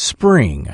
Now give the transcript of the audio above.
Spring.